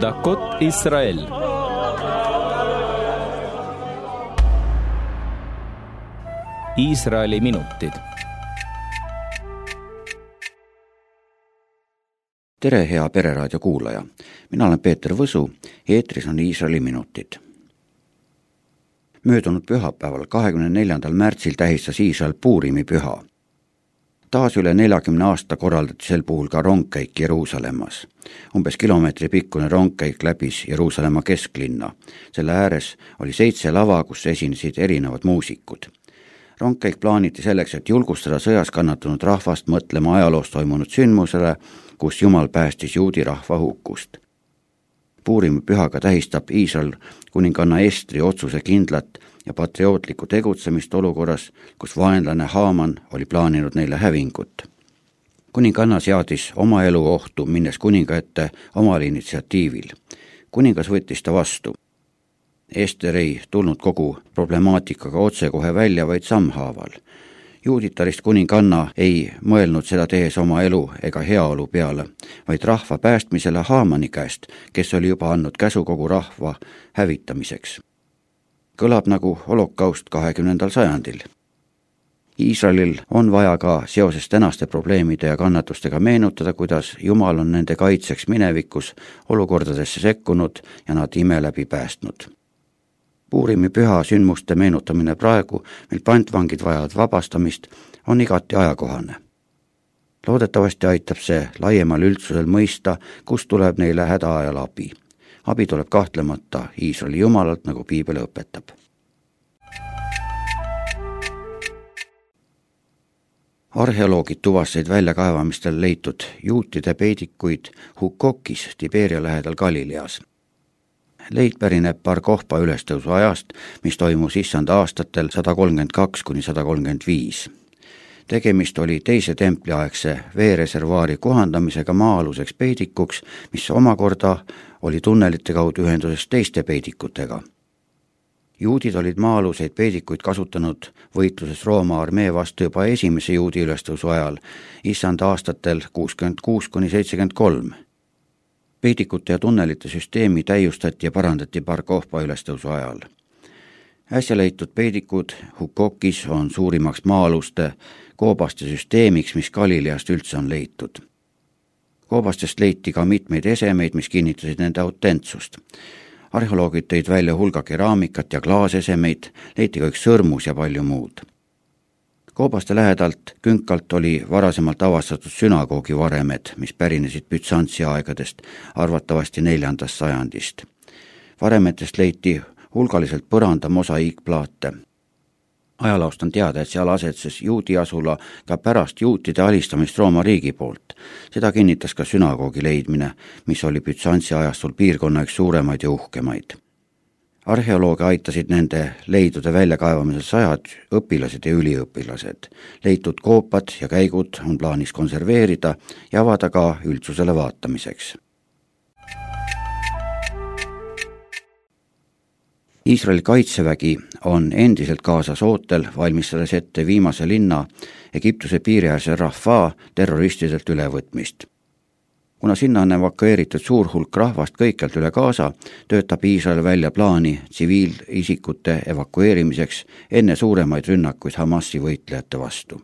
דקות ישראל Iisraeli minutid. tere, hea Pereraadio kuulaja, mina olen Peeter Võsu, eetris on Iisraeli minutid. möödunud pühapäeval, kahekümne neljandal märtsil tähistas Iisrael Puurimi püha taas üle neljakümne aasta korraldati sel puhul ka rongkäik Jeruusalemmas. umbes kilomeetri pikkune rongkäik läbis Jeruusalemma kesklinna. selle ääres oli seitse lava, kus esinesid erinevad muusikud. rongkäik plaaniti selleks, et julgustada sõjas kannatanud rahvast mõtlema ajaloos toimunud sündmusele, kus Jumal päästis juudi rahva hukust. Puurimi pühaga tähistab Iisrael kuninganna Estri otsuse kindlat ja patriootlikku tegutsemist olukorras, kus vaenlane Haaman oli plaaninud neile hävingut. kuninganna seadis oma elu ohtu, minnes kuninga ette omal initsiatiivil. kuningas võttis ta vastu. Ester ei tulnud kogu problemaatikaga otsekohe välja, vaid sammhaaval. juuditarist kuninganna ei mõelnud seda tehes oma elu ega heaolu peale, vaid rahva päästmisele Haamani käest, kes oli juba andnud käsu kogu rahva hävitamiseks kõlab nagu holokaust kahekümnendal sajandil. Iisraelil on vaja ka seoses tänaste probleemide ja kannatustega meenutada, kuidas Jumal on nende kaitseks minevikus olukordadesse sekkunud ja nad ime läbi päästnud. Puurimi püha sündmuste meenutamine praegu, mil pantvangid vajavad vabastamist, on igati ajakohane. loodetavasti aitab see laiemal üldsusel mõista, kust tuleb neile hädaajal abi abi tuleb kahtlemata Iisraeli jumalalt, nagu piibel õpetab. arheoloogid tuvastasid väljakaevamistel leitud juutide peidikuid Hukokis Tiberia lähedal Galileas. leid pärineb Bar Kohba ülestõusu ajast, mis toimus issanda aastatel sada kolmkümmend kaks kuni sada kolmkümmend viis tegemist oli teise templiaegse veereservuaari kohandamisega maa-aluseks peidikuks, mis omakorda oli tunnelite kaudu ühenduses teiste peidikutega. juudid olid maa-aluseid peidikuid kasutanud võitluses Rooma armee vastu juba esimese juudi ülestõusu ajal, issanda aastatel kuuskümmend kuus kuni seitsekümmend kolm. peidikute ja tunnelite süsteemi täiustati ja parandati Bar Kohba ülestõusu ajal äsja leitud peidikud Hukokis on suurimaks maa-aluste koobaste süsteemiks, mis Galileast üldse on leitud. Koobastest leiti ka mitmeid esemeid, mis kinnitasid nende autentsust. arheoloogid tõid välja hulga keraamikat ja klaasesemeid, leiti ka üks sõrmus ja palju muud. koobaste lähedalt künkalt oli varasemalt avastatud sünagoogi varemed, mis pärinesid Bütsantsi aegadest, arvatavasti neljandast sajandist. varemetest leiti hulgaliselt põranda mosaiikplaate ajaloost on teada, et seal asetses juudi asula ka pärast juutide alistamist Rooma riigi poolt. seda kinnitas ka sünagoogi leidmine, mis oli Bütsantsi ajastul piirkonna üks suuremaid ja uhkemaid. arheolooge aitasid nende leidude väljakaevamisel sajad õpilased ja üliõpilased. leitud koopad ja käigud on plaanis konserveerida ja avada ka üldsusele vaatamiseks Iisraeli kaitsevägi on endiselt Gazas ootel, valmistades ette viimase linna Egiptuse piiriäärse Rafah terroristidelt ülevõtmist. kuna sinna on evakueeritud suur hulk rahvast kõikjalt üle Gaza, töötab Iisrael välja plaani tsiviilisikute evakueerimiseks enne suuremaid rünnakuid Hamasi võitlejate vastu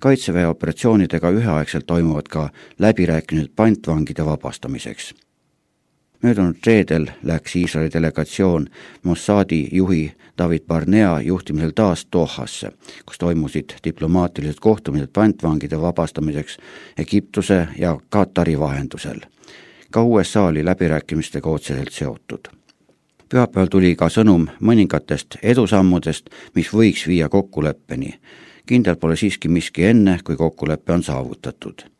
kaitseväe operatsioonidega üheaegselt toimuvad ka läbirääkimised pantvangide vabastamiseks möödunud reedel läks Iisraeli delegatsioon Mossadi juhi David Barnea juhtimisel taas Dohasse, kus toimusid diplomaatilised kohtumised pantvangide vabastamiseks Egiptuse ja Katari vahendusel. ka USA oli läbirääkimistega otseselt seotud pühapäeval tuli ka sõnum mõningatest edusammudest, mis võiks viia kokkuleppeni. kindel pole siiski miski enne, kui kokkulepe on saavutatud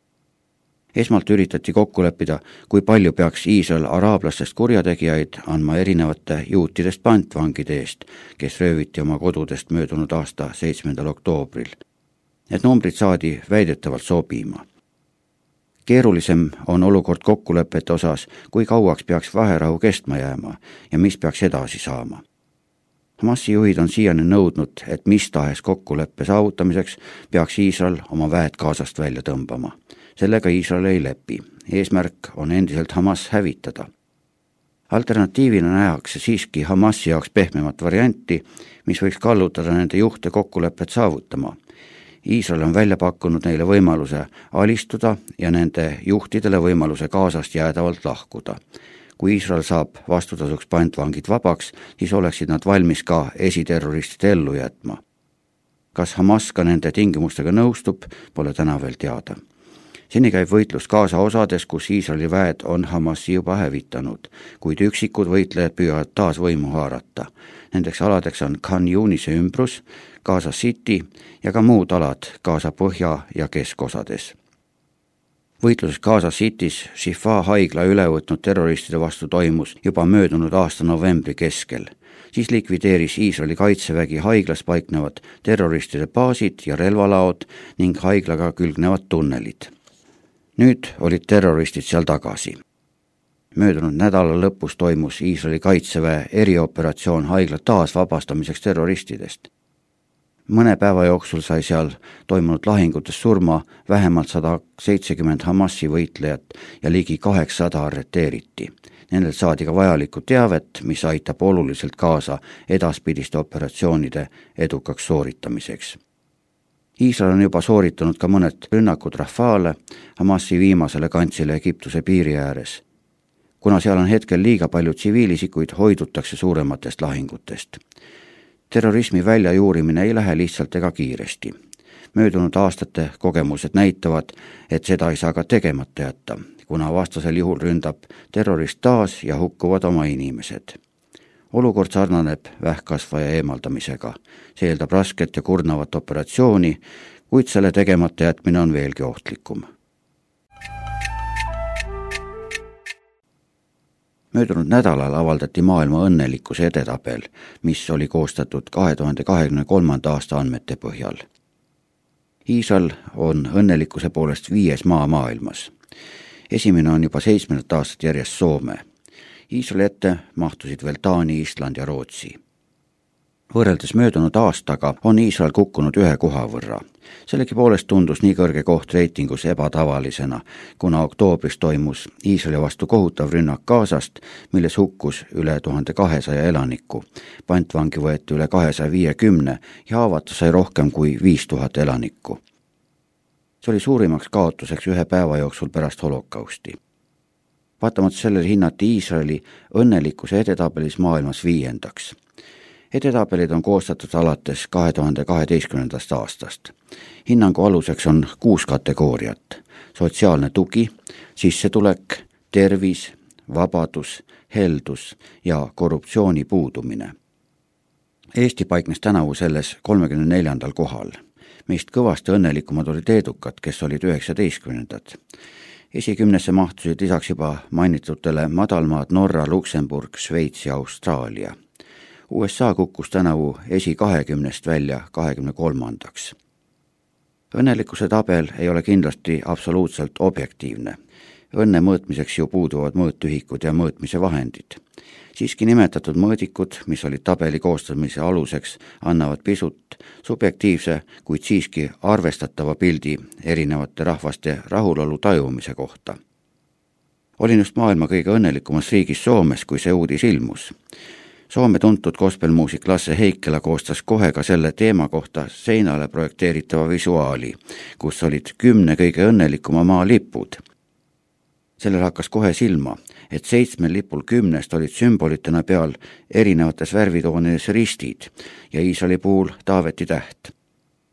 esmalt üritati kokku leppida, kui palju peaks Iisrael araablastest kurjategijaid andma erinevate juutidest pantvangide eest, kes rööviti oma kodudest möödunud aasta seitsmendal oktoobril. Need numbrid saadi väidetavalt sobima. keerulisem on olukord kokkulepete osas, kui kauaks peaks vaherahu kestma jääma ja mis peaks edasi saama Hamasi juhid on siiani nõudnud, et mis tahes kokkuleppe saavutamiseks peaks Iisrael oma väed Gazast välja tõmbama sellega Iisrael ei lepi. eesmärk on endiselt Hamas hävitada. alternatiivina nähakse siiski Hamasi jaoks pehmemat varianti, mis võiks kallutada nende juhte kokkulepet saavutama. Iisrael on välja pakkunud neile võimaluse alistuda ja nende juhtidele võimaluse Gazast jäädavalt lahkuda. kui Iisrael saab vastutasuks pantvangid vabaks, siis oleksid nad valmis ka esiterroristide ellu jätma. kas Hamas ka nende tingimustega nõustub, pole täna veel teada seni käib võitlus Gaza osades, kus Iisraeli väed on Hamasi juba hävitanud, kuid üksikud võitlejad püüavad taas võimu haarata. Nendeks aladeks on Khan Yunise ümbrus, Gaza City ja ka muud alad Gaza põhja- ja keskosades. võitluses Gaza City's Shifa haigla üle võtnud terroristide vastu toimus juba möödunud aasta novembri keskel siis likvideeris Iisraeli kaitsevägi haiglas paiknevad terroristide baasid ja relvalaod ning haiglaga külgnevad tunnelid nüüd olid terroristid seal tagasi. möödunud nädala lõpus toimus Iisraeli kaitseväe erioperatsioon haigla taasvabastamiseks terroristidest. mõne päeva jooksul sai seal toimunud lahingutes surma vähemalt sada seitsekümmend Hamasi võitlejat ja ligi kaheksasada arreteeriti. Nendelt saadi ka vajalikku teavet, mis aitab oluliselt kaasa edaspidiste operatsioonide edukaks sooritamiseks Iisrael on juba sooritanud ka mõned rünnakud Rafale, Hamasi viimasele kantsile Egiptuse piiri ääres. kuna seal on hetkel liiga palju tsiviilisikuid, hoidutakse suurematest lahingutest. terrorismi väljajuurimine ei lähe lihtsalt ega kiiresti. möödunud aastate kogemused näitavad, et seda ei saa ka tegemata jätta, kuna vastasel juhul ründab terrorist taas ja hukkuvad oma inimesed olukord sarnaneb vähkkasvaja eemaldamisega. see eeldab rasket ja kurnavat operatsiooni, kuid selle tegemata jätmine on veelgi ohtlikum. möödunud nädalal avaldati maailma õnnelikkuse edetabel, mis oli koostatud kahe tuhande kahekümne kolmanda aasta andmete põhjal. Iisrael on õnnelikkuse poolest viies maa maailmas. esimene on juba seitsmendat aastat järjest Soome Iisraeli ette mahtusid veel Taani, Island ja Rootsi. võrreldes möödunud aastaga on Iisrael kukkunud ühe koha võrra. sellegipoolest tundus nii kõrge koht reitingus ebatavalisena, kuna oktoobris toimus Iisraeli vastu kohutav rünnak Gazast, milles hukkus üle tuhande kahesaja elaniku. pantvangi võeti üle kahesaja viiekümne ja haavata sai rohkem kui viis tuhat elanikku see oli suurimaks kaotuseks ühe päeva jooksul pärast holokausti vaatamata sellele hinnati Iisraeli õnnelikkuse edetabelis maailmas viiendaks. edetabelid on koostatud alates kahe tuhande kaheteistkümnendast aastast. hinnangu aluseks on kuus kategooriat, sotsiaalne tugi, sissetulek, tervis, vabadus, heldus ja korruptsiooni puudumine. Eesti paiknes tänavu selles kolmekümne neljandal kohal. meist kõvasti õnnelikumad olid leedukad, kes olid üheksateistkümnendad esikümnesse mahtusid lisaks juba mainitutele madalmaad Norra, Luksemburg, Šveits ja Austraalia. USA kukkus tänavu esikahekümnest välja kahekümne kolmandaks. õnnelikkuse tabel ei ole kindlasti absoluutselt objektiivne. Õnne mõõtmiseks ju puuduvad mõõtühikud ja mõõtmise vahendid siiski nimetatud mõõdikud, mis olid tabeli koostamise aluseks, annavad pisut subjektiivse, kuid siiski arvestatava pildi erinevate rahvaste rahulolu tajumise kohta. olin just maailma kõige õnnelikumas riigis Soomes, kui see uudis ilmus. Soome tuntud gospelmuusik Lasse Heikkela koostas kohe ka selle teema kohta seinale projekteeritava visuaali, kus olid kümne kõige õnnelikuma maa lipud sellel hakkas kohe silma, et seitsmel lipul kümnest olid sümbolitena peal erinevates värvitoonides ristid ja Iisraeli puhul Taaveti täht.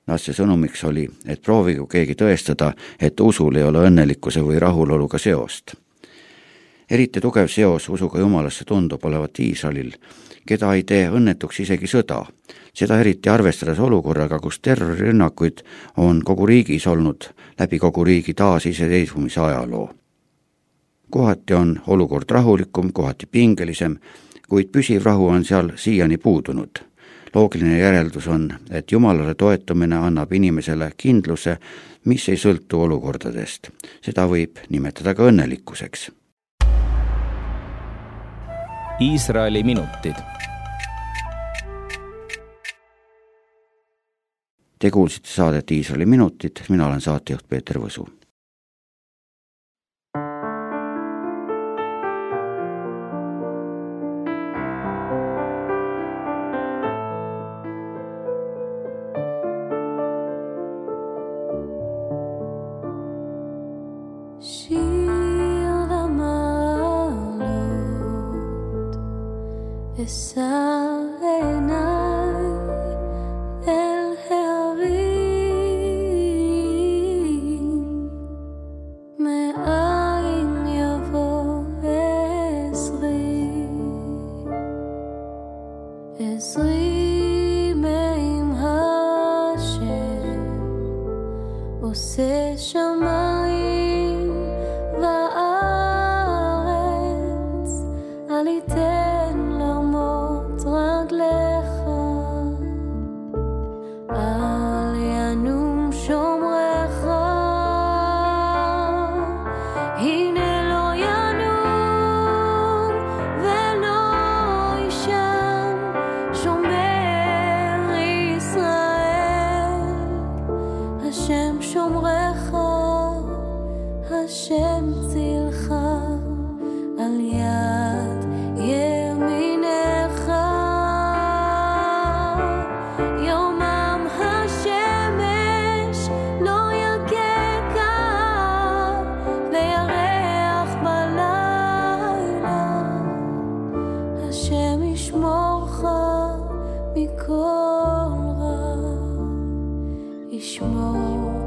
Lasse sõnumiks oli, et proovigu keegi tõestada, et usul ei ole õnnelikkuse või rahuloluga seost. eriti tugev seos usuga Jumalasse tundub olevat Iisraelil, keda ei tee õnnetuks isegi sõda. seda eriti arvestades olukorraga, kus terrorirünnakuid on kogu riigis olnud läbi kogu riigi taasiseseisvumise ajaloo kohati on olukord rahulikum, kohati pingelisem, kuid püsiv rahu on seal siiani puudunud. loogiline järeldus on, et Jumalale toetumine annab inimesele kindluse, mis ei sõltu olukordadest. seda võib nimetada ka õnnelikkuseks. Iisraeli minutid. Te kuulsite saadet Iisraeli minutid, mina olen saatejuht Peeter Võsu השם שומרך, השם צילך, על יד ימינך. יומם השמש לא יגקה, וירח בלילה. השם ישמורך מכל 希望。